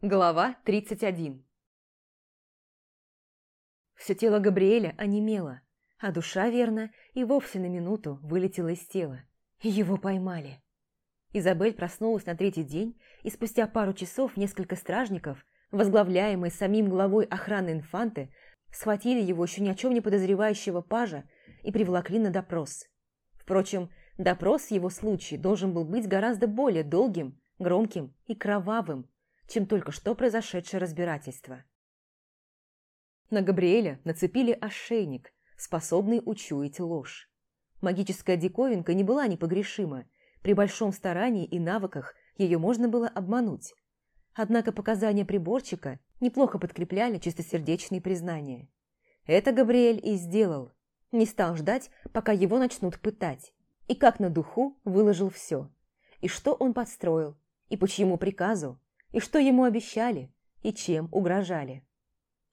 Глава 31 Все тело Габриэля онемело, а душа, верно, и вовсе на минуту вылетела из тела. Его поймали. Изабель проснулась на третий день, и спустя пару часов несколько стражников, возглавляемые самим главой охраны инфанты, схватили его еще ни о чем не подозревающего пажа и приволокли на допрос. Впрочем, допрос в его случае должен был быть гораздо более долгим, громким и кровавым, чем только что произошедшее разбирательство. На Габриэля нацепили ошейник, способный учуять ложь. Магическая диковинка не была непогрешима, при большом старании и навыках ее можно было обмануть. Однако показания приборчика неплохо подкрепляли чистосердечные признания. Это Габриэль и сделал. Не стал ждать, пока его начнут пытать. И как на духу выложил все. И что он подстроил, и по чьему приказу, и что ему обещали, и чем угрожали.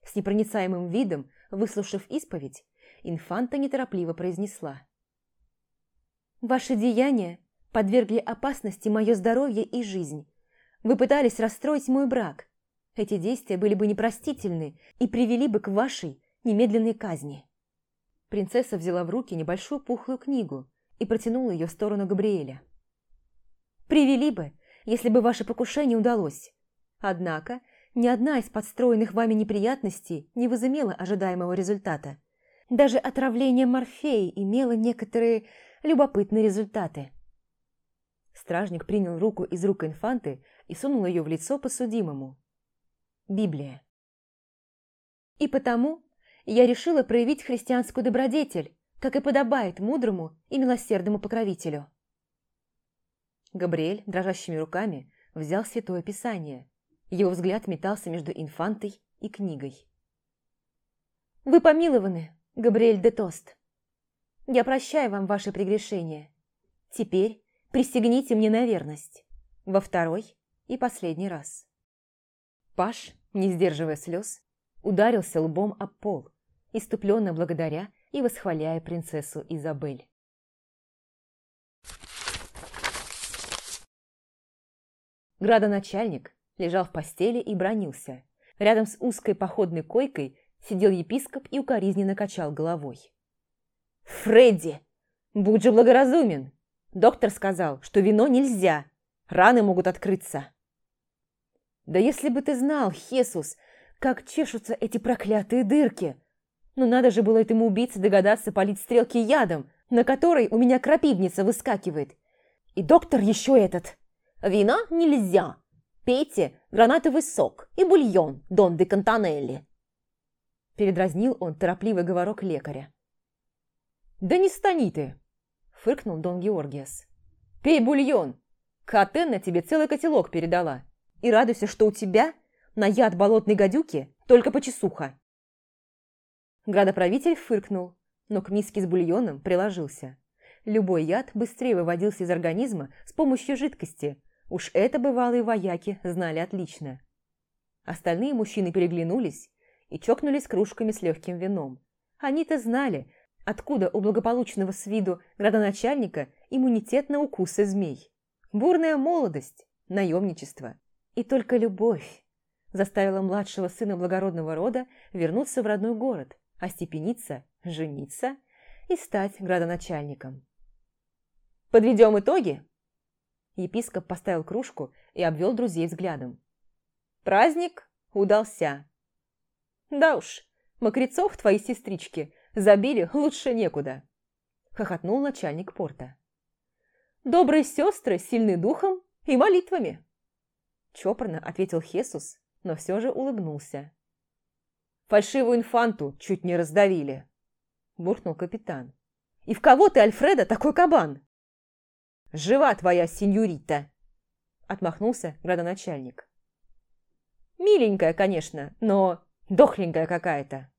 С непроницаемым видом, выслушав исповедь, инфанта неторопливо произнесла. «Ваши деяния подвергли опасности мое здоровье и жизнь. Вы пытались расстроить мой брак. Эти действия были бы непростительны и привели бы к вашей немедленной казни». Принцесса взяла в руки небольшую пухлую книгу и протянула ее в сторону Габриэля. «Привели бы, если бы ваше покушение удалось. Однако ни одна из подстроенных вами неприятностей не возымела ожидаемого результата. Даже отравление морфеи имело некоторые любопытные результаты. Стражник принял руку из рук инфанты и сунул ее в лицо подсудимому. Библия. И потому я решила проявить христианскую добродетель, как и подобает мудрому и милосердному покровителю. Габриэль дрожащими руками взял Святое Писание. Его взгляд метался между инфантой и книгой. «Вы помилованы, Габриэль де Тост. Я прощаю вам ваши прегрешения. Теперь присягните мне на верность. Во второй и последний раз». Паш, не сдерживая слез, ударился лбом об пол, иступленно благодаря и восхваляя принцессу Изабель. Градоначальник лежал в постели и бронился. Рядом с узкой походной койкой сидел епископ и укоризненно качал головой. «Фредди, будь же благоразумен! Доктор сказал, что вино нельзя, раны могут открыться». «Да если бы ты знал, Хесус, как чешутся эти проклятые дырки! Ну надо же было этому убийце догадаться полить стрелки ядом, на которой у меня крапивница выскакивает. И доктор еще этот!» Вина нельзя. Пейте гранатовый сок и бульон Дон де Кантанелли. Передразнил он торопливый говорок лекаря. «Да не стани ты!» – фыркнул Дон Георгиас. «Пей бульон! Катенна тебе целый котелок передала. И радуйся, что у тебя на яд болотной гадюки только почесуха!» Градоправитель фыркнул, но к миске с бульоном приложился. Любой яд быстрее выводился из организма с помощью жидкости, Уж это бывалые вояки знали отлично. Остальные мужчины переглянулись и чокнулись кружками с легким вином. Они-то знали, откуда у благополучного с виду градоначальника иммунитет на укусы змей. Бурная молодость, наемничество. И только любовь заставила младшего сына благородного рода вернуться в родной город, остепениться, жениться и стать градоначальником. «Подведем итоги?» Епископ поставил кружку и обвел друзей взглядом. «Праздник удался!» «Да уж, мокрецов твои сестрички забили лучше некуда!» Хохотнул начальник порта. «Добрые сестры сильны духом и молитвами!» Чопорно ответил Хесус, но все же улыбнулся. «Фальшивую инфанту чуть не раздавили!» Буркнул капитан. «И в кого ты, Альфреда, такой кабан?» «Жива твоя сеньорита!» Отмахнулся градоначальник. «Миленькая, конечно, но дохленькая какая-то».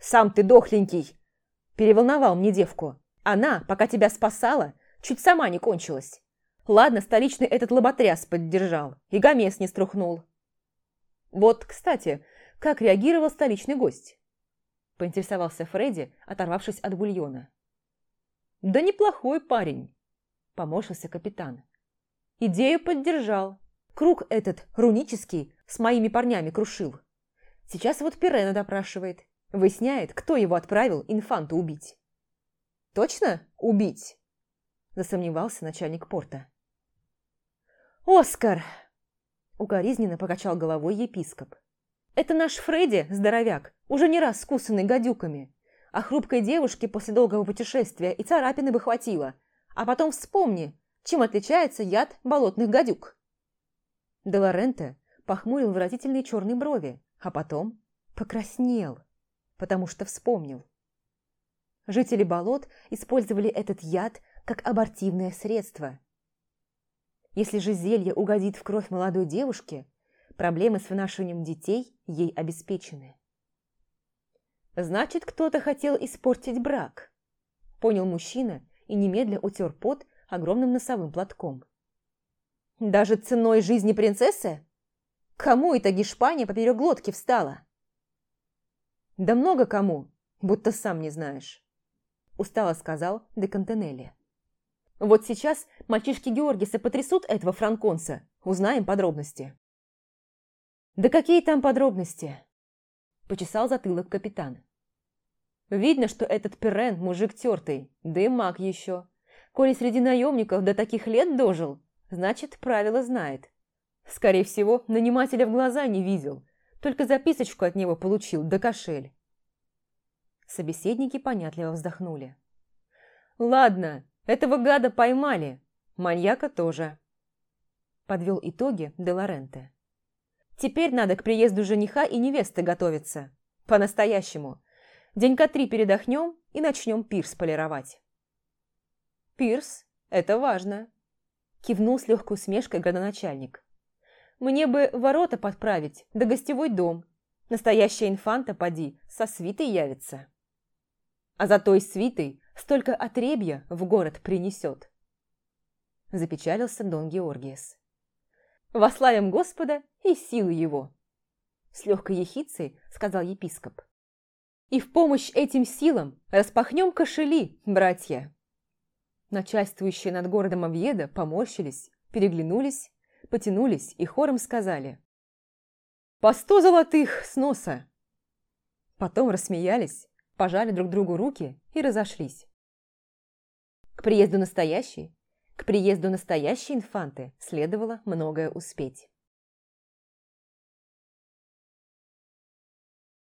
«Сам ты дохленький!» Переволновал мне девку. Она, пока тебя спасала, чуть сама не кончилась. Ладно, столичный этот лоботряс поддержал, и гомес не струхнул. Вот, кстати, как реагировал столичный гость? Поинтересовался Фредди, оторвавшись от бульона. Да неплохой парень поморщился капитан. Идею поддержал. Круг этот рунический с моими парнями крушил. Сейчас вот Пирена допрашивает. Выясняет, кто его отправил инфанту убить. «Точно убить?» Засомневался начальник порта. «Оскар!» Укоризненно покачал головой епископ. «Это наш Фредди, здоровяк, уже не раз скусанный гадюками. А хрупкой девушке после долгого путешествия и царапины бы хватило. А потом вспомни, чем отличается яд болотных гадюк». Делоренте похмурил выразительные черные брови, а потом покраснел, потому что вспомнил. Жители болот использовали этот яд как абортивное средство. Если же зелье угодит в кровь молодой девушке, проблемы с вынашиванием детей ей обеспечены. Значит, кто-то хотел испортить брак, понял мужчина и немедля утер пот огромным носовым платком. Даже ценой жизни принцессы? Кому это гишпания поперек глотки встала? Да много кому, будто сам не знаешь, устало сказал де Кантенелли. Вот сейчас мальчишки Георгиса потрясут этого франконца, узнаем подробности. Да какие там подробности? Почесал затылок капитан. Видно, что этот Перен мужик тертый, да и маг еще. Коли среди наемников до таких лет дожил, значит, правила знает. Скорее всего, нанимателя в глаза не видел, только записочку от него получил, да кошель. Собеседники понятливо вздохнули. «Ладно, этого гада поймали, маньяка тоже», подвел итоги де Лоренте. «Теперь надо к приезду жениха и невесты готовиться. По-настоящему. Денька три передохнем и начнем пирс полировать». «Пирс? Это важно», Кивнул с легкой усмешкой градоначальник. «Мне бы ворота подправить, да гостевой дом. Настоящая инфанта, поди, со свитой явится». «А за той свитой столько отребья в город принесет». Запечалился Дон Георгиес. «Вославим Господа и силу его!» С легкой ехицей сказал епископ. «И в помощь этим силам распахнем кошели, братья!» Начальствующие над городом Объеда поморщились, переглянулись, потянулись и хором сказали «По сто золотых с носа!» Потом рассмеялись, пожали друг другу руки и разошлись. К приезду настоящей, к приезду настоящей инфанты следовало многое успеть.